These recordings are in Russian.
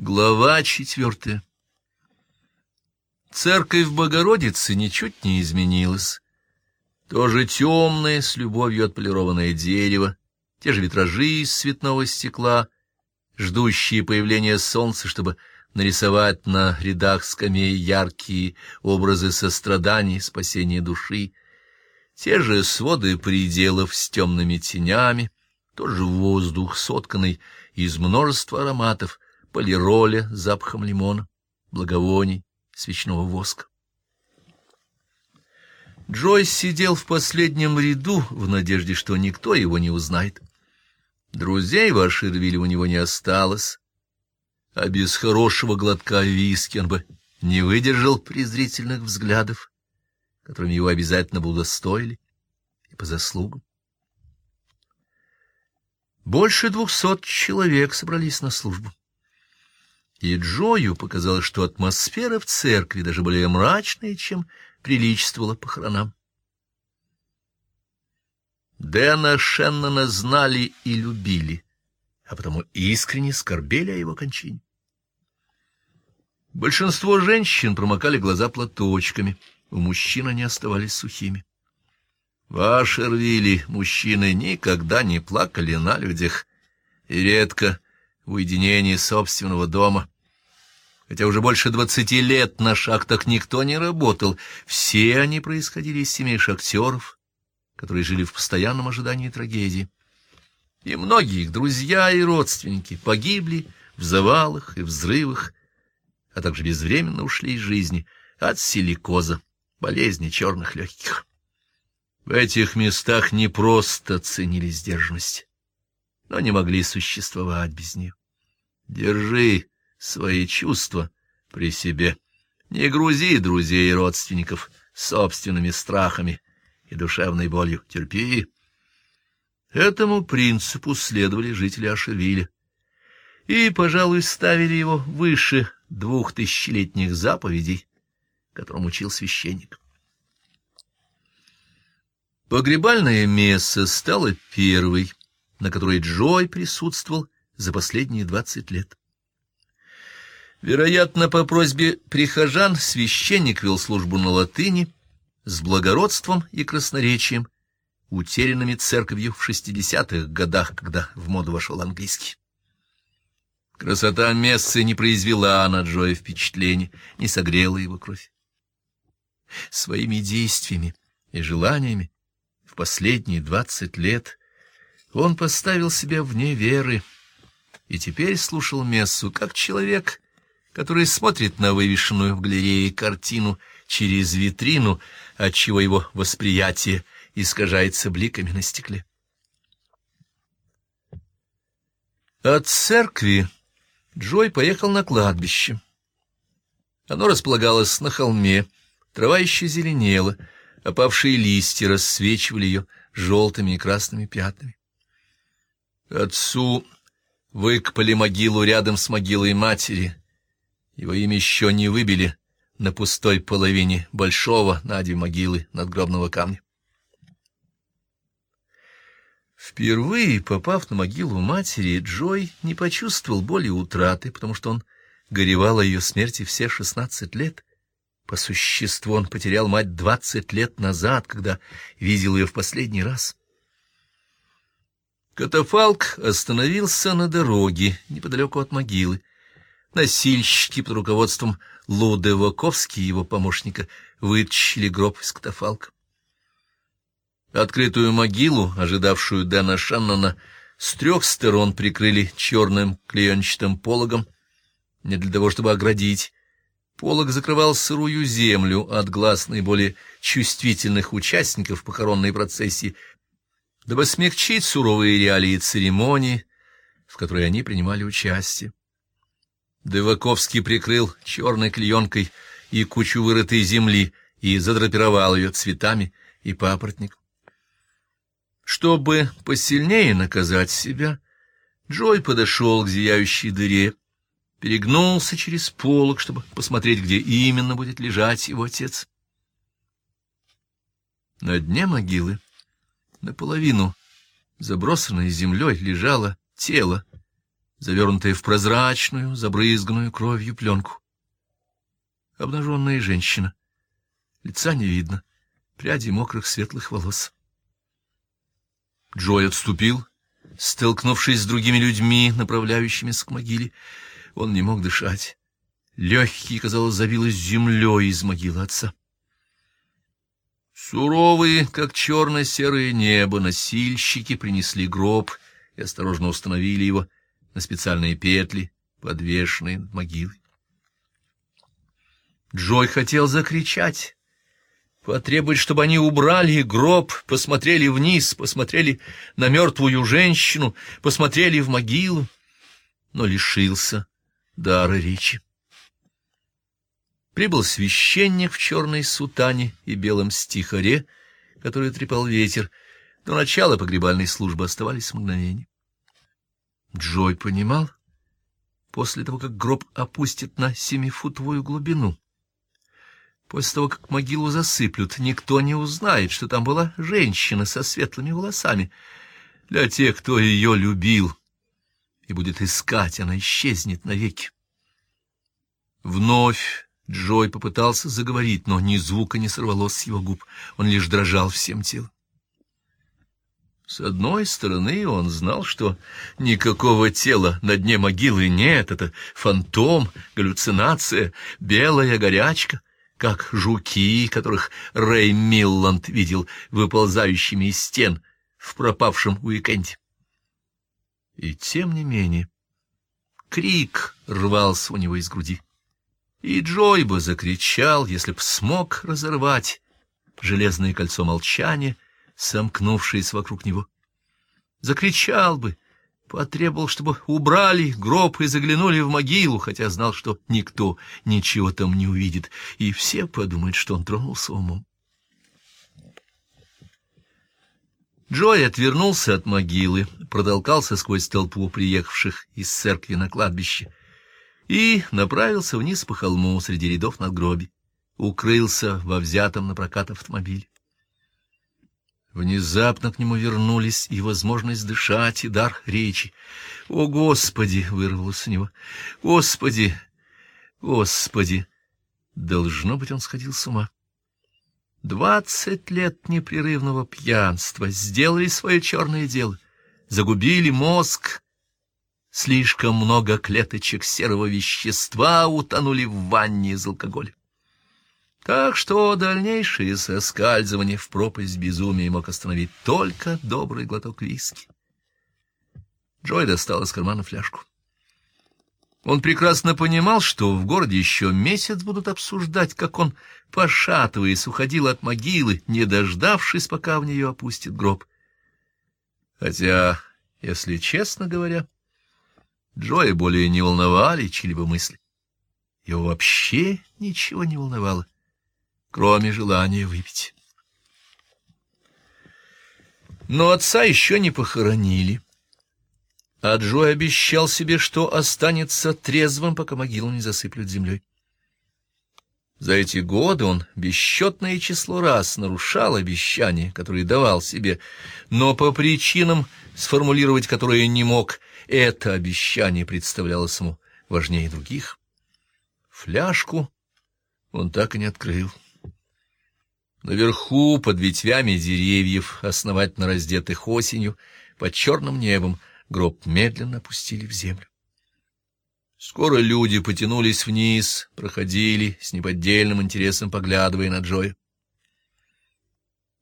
Глава четвертая Церковь Богородицы ничуть не изменилась. Тоже темное, с любовью отполированное дерево, те же витражи из цветного стекла, ждущие появления солнца, чтобы нарисовать на рядах скамей яркие образы сострадания спасения души, те же своды пределов с темными тенями, тоже воздух, сотканный из множества ароматов, полироля запахом лимона, благовоний, свечного воска. Джойс сидел в последнем ряду в надежде, что никто его не узнает. Друзей в Аширвилле у него не осталось, а без хорошего глотка виски он бы не выдержал презрительных взглядов, которыми его обязательно бы удостоили, и по заслугам. Больше двухсот человек собрались на службу. И Джою показалось, что атмосфера в церкви даже более мрачная, чем приличествовала похоронам. Дэна Шеннона знали и любили, а потому искренне скорбели о его кончине. Большинство женщин промокали глаза платочками, у мужчин они оставались сухими. В Ашервилле мужчины никогда не плакали на людях, и редко в уединении собственного дома. Хотя уже больше двадцати лет на шахтах никто не работал, все они происходили из семей шахтеров, которые жили в постоянном ожидании трагедии. И многие их друзья и родственники погибли в завалах и взрывах, а также безвременно ушли из жизни от силикоза, болезни черных легких. В этих местах не просто ценили сдержанность, но не могли существовать без нее. Держи свои чувства при себе, не грузи друзей и родственников собственными страхами и душевной болью, терпи. Этому принципу следовали жители Ашевиля и, пожалуй, ставили его выше двух тысячелетних заповедей, которым учил священник. Погребальное место стало первой, на которой Джой присутствовал за последние двадцать лет. Вероятно, по просьбе прихожан священник вел службу на латыни с благородством и красноречием, утерянными церковью в шестидесятых годах, когда в моду вошел английский. Красота мессы не произвела на Джоя впечатления, не согрела его кровь. Своими действиями и желаниями в последние двадцать лет он поставил себя вне веры и теперь слушал мессу как человек, который смотрит на вывешенную в галерее картину через витрину, отчего его восприятие искажается бликами на стекле. От церкви Джой поехал на кладбище. Оно располагалось на холме, трава еще зеленела, опавшие листья рассвечивали ее желтыми и красными пятнами. Отцу выкопали могилу рядом с могилой матери. Его имя еще не выбили на пустой половине большого на две могилы надгробного камня. Впервые, попав на могилу матери, Джой не почувствовал боли утраты, потому что он горевал о ее смерти все шестнадцать лет. По существу он потерял мать двадцать лет назад, когда видел ее в последний раз. Катафалк остановился на дороге, неподалеку от могилы. Носильщики под руководством Луде Воковски и его помощника вытащили гроб из катафалка. Открытую могилу, ожидавшую Дэна Шаннона, с трех сторон прикрыли черным клеенчатым пологом, не для того, чтобы оградить. Полог закрывал сырую землю от глаз наиболее чувствительных участников похоронной процессии, дабы смягчить суровые реалии церемонии, в которой они принимали участие. Деваковский прикрыл черной клеенкой и кучу вырытой земли и задрапировал ее цветами и папоротником. Чтобы посильнее наказать себя, Джой подошел к зияющей дыре, перегнулся через полог, чтобы посмотреть, где именно будет лежать его отец. На дне могилы Наполовину забросанное землей лежало тело завернутая в прозрачную, забрызганную кровью пленку. Обнаженная женщина. Лица не видно, пряди мокрых светлых волос. Джой отступил, столкнувшись с другими людьми, направляющимися к могиле. Он не мог дышать. Легкие, казалось, забилось землей из могилы отца. Суровые, как черно-серое небо, носильщики принесли гроб и осторожно установили его на специальные петли, подвешенные над могилой. Джой хотел закричать, потребовать, чтобы они убрали гроб, посмотрели вниз, посмотрели на мертвую женщину, посмотрели в могилу, но лишился дара речи. Прибыл священник в черной сутане и белом стихаре, который трепал ветер. До начала погребальной службы оставались мгновения. Джой понимал, после того, как гроб опустит на семифутовую глубину, после того, как могилу засыплют, никто не узнает, что там была женщина со светлыми волосами. Для тех, кто ее любил и будет искать, она исчезнет навеки. Вновь Джой попытался заговорить, но ни звука не сорвалось с его губ, он лишь дрожал всем телом. С одной стороны, он знал, что никакого тела на дне могилы нет, это фантом, галлюцинация, белая горячка, как жуки, которых Рэй Милланд видел выползающими из стен в пропавшем уикенде. И тем не менее, крик рвался у него из груди. И Джой бы закричал, если б смог разорвать железное кольцо молчания, сомкнувшееся вокруг него. Закричал бы, потребовал, чтобы убрали гроб и заглянули в могилу, хотя знал, что никто ничего там не увидит, и все подумают, что он тронулся умом. Джой отвернулся от могилы, протолкался сквозь толпу приехавших из церкви на кладбище и направился вниз по холму среди рядов надгробий, укрылся во взятом на прокат автомобиле. Внезапно к нему вернулись и возможность дышать, и дар речи. «О, Господи!» — вырвалось у него. «Господи! Господи!» Должно быть, он сходил с ума. Двадцать лет непрерывного пьянства сделали свое черное дело, загубили мозг, Слишком много клеточек серого вещества утонули в ванне из алкоголя. Так что дальнейшее соскальзывание в пропасть безумия мог остановить только добрый глоток виски. Джой достал из кармана фляжку. Он прекрасно понимал, что в городе еще месяц будут обсуждать, как он, пошатываясь, уходил от могилы, не дождавшись, пока в нее опустит гроб. Хотя, если честно говоря, Джоя более не волновали чьи-либо мысли. Его вообще ничего не волновало, кроме желания выпить. Но отца еще не похоронили. А Джой обещал себе, что останется трезвым, пока могилу не засыплют землей. За эти годы он бесчетное число раз нарушал обещания, которые давал себе, но по причинам, сформулировать которые не мог, это обещание представлялось ему важнее других. Фляжку он так и не открыл. Наверху, под ветвями деревьев, основательно раздетых осенью, под черным небом, гроб медленно опустили в землю. Скоро люди потянулись вниз, проходили, с неподдельным интересом поглядывая на Джоя.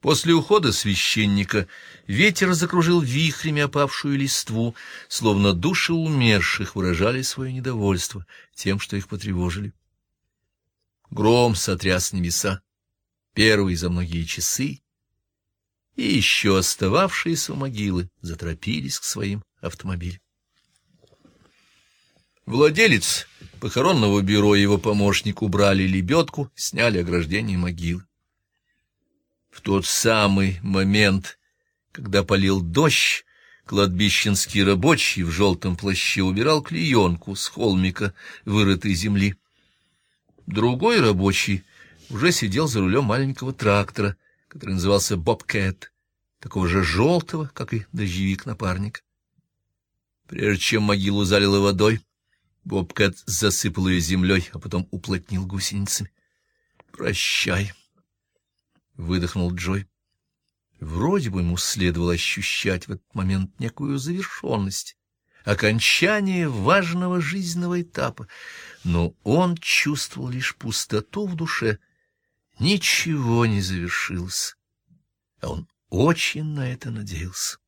После ухода священника ветер закружил вихрями опавшую листву, словно души умерших выражали свое недовольство тем, что их потревожили. Гром сотряс небеса, первый за многие часы, и еще остававшиеся у могилы заторопились к своим автомобилям. Владелец похоронного бюро и его помощник убрали лебедку, сняли ограждение могилы. В тот самый момент, когда полил дождь, кладбищенский рабочий в желтом плаще убирал клеенку с холмика вырытой земли. Другой рабочий уже сидел за рулем маленького трактора, который назывался «Бобкэт», такого же желтого, как и дождевик напарник. Прежде чем могилу залило водой, Бобкэт засыпал ее землей, а потом уплотнил гусеницами. «Прощай», — выдохнул Джой. Вроде бы ему следовало ощущать в этот момент некую завершенность, окончание важного жизненного этапа, но он чувствовал лишь пустоту в душе. Ничего не завершилось, а он очень на это надеялся.